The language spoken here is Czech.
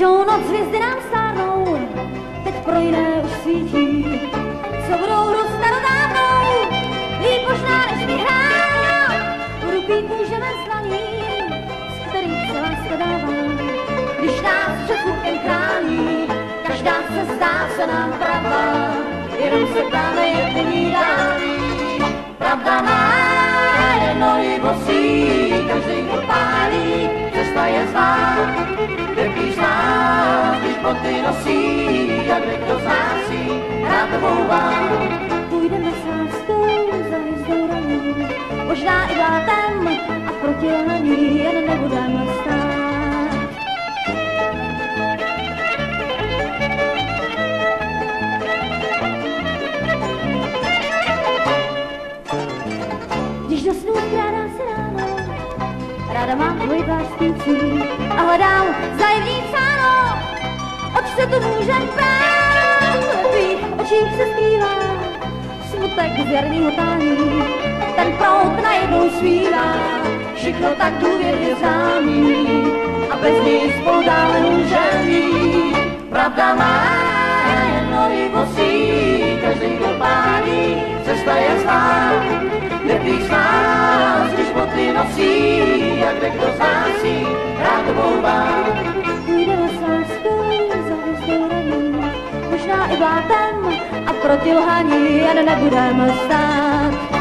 noc hvězdy nám stárnou, teď pro jiné už svítí, co budou hru starodávnou, líp možná než vyhrál, ruky můžeme zlaní, z kterých se láska dává, když nás před zvukem chrání, každá se zdá se nám pravá, jenom se ptáme, není dálí. Pravda má jedno i bosí, každý kdo pálí, cesta je zlá, trpíš nás, když boty nosí, jak kdo zásí, rád vám. Půjdeme s láskou za hvězdou raní, možná i blátem a proti lhaní jen nebudeme stát. Ráda mám tvůj tvář spící a hledám zajemný psáno, oč se tu můžem prát. V tvých očích se skrývá smutek z jarního tání, ten prout najednou svívá, všechno tak důvěrně známý a bez ní spolu dále můžem jít. Pravda má jedno i bosí, jak kde kdo zásí, rád volbá. Půjdeme s láskou za hvězdou možná i a proti lhaní jen nebudeme stát.